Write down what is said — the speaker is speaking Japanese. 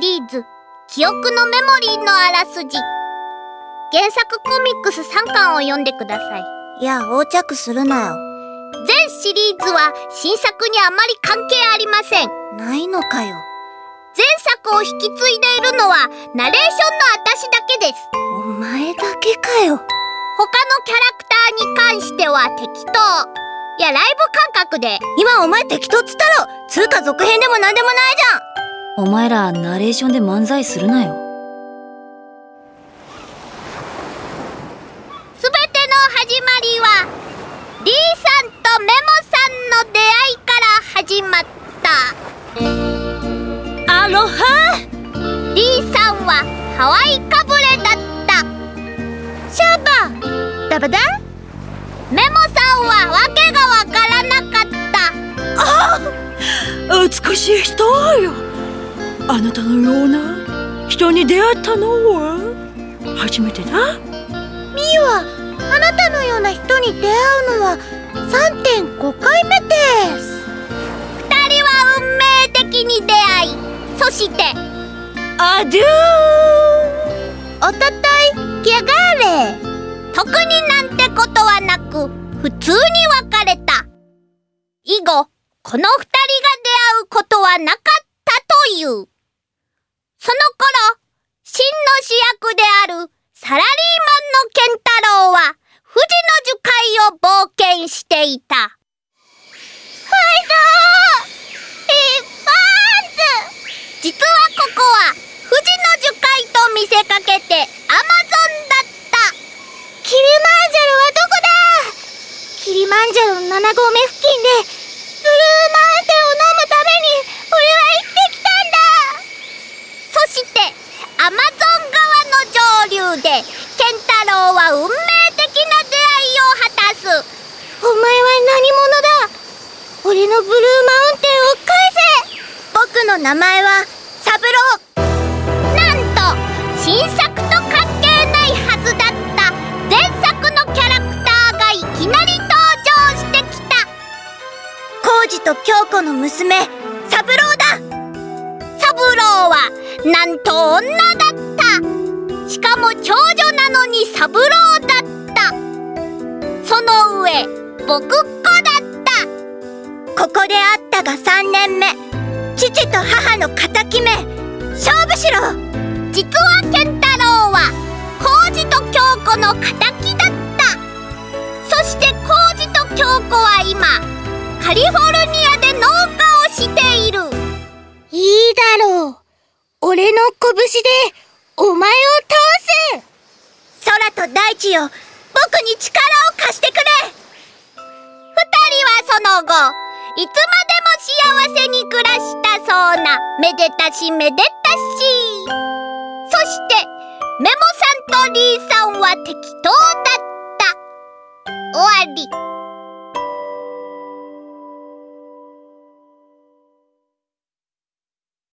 リーズ記憶のメモリーのあらすじ。原作コミックス3巻を読んでください。いや横着するなよ。全シリーズは新作にあまり関係ありません。ないのかよ。前作を引き継いでいるのはナレーションの私だけです。お前だけかよ。他のキャラクターに関しては適当。いやライブ感覚で。今お前適当っつったろ。つうか続編でもなんでもないじゃんお前らナレーションで漫才するなよ。すべての始まりはリーさんとメモさんの出会いから始まった。アロハ？リーさんはハワイかぶれだった。シャバ。ダバダメモさんはわけがわからなかった。美しい人よあなたのような人に出会ったのは？初めてだ。ミーはあなたのような人に出会うのは3.5回目です。二人は運命的に出会いそしてアデュおとといギャガーレ特になんてことはなく普通に別れた。以後この二人が出会うことはなかったというその頃真の主役であるサラリーマンのケンタロウは富士の樹海を冒険していた。ファイト一発実はここは富士の樹海と見せかけてアマゾンだった。キリマンジャロはどこだ?キリマンジャロの7合目付近でアマゾン川の上流でケンタロウは運命的な出会いを果たす。お前は何者だ？俺のブルーマウンテンを返せ！僕の名前はサブローなんと新作と関係ないはずだった。前作のキャラクターがいきなり登場してきた。コウジと京子の娘サブローなんと女だった。しかも長女なのにサブローだった。その上僕っ子だった。ここで会ったが3年目。父と母の敵目。勝負しろ。実はケンタロウはコウジと京子の敵だった。そしてコウジと京子は今カリフォルニアで農家をしている。いいだろう俺の拳でお前を倒す空と大地よ僕に力を貸してくれ。二人はその後いつまでも幸せに暮らしたそうなめでたしめでたし。そしてメモさんとリーさんは適当だった。終わり。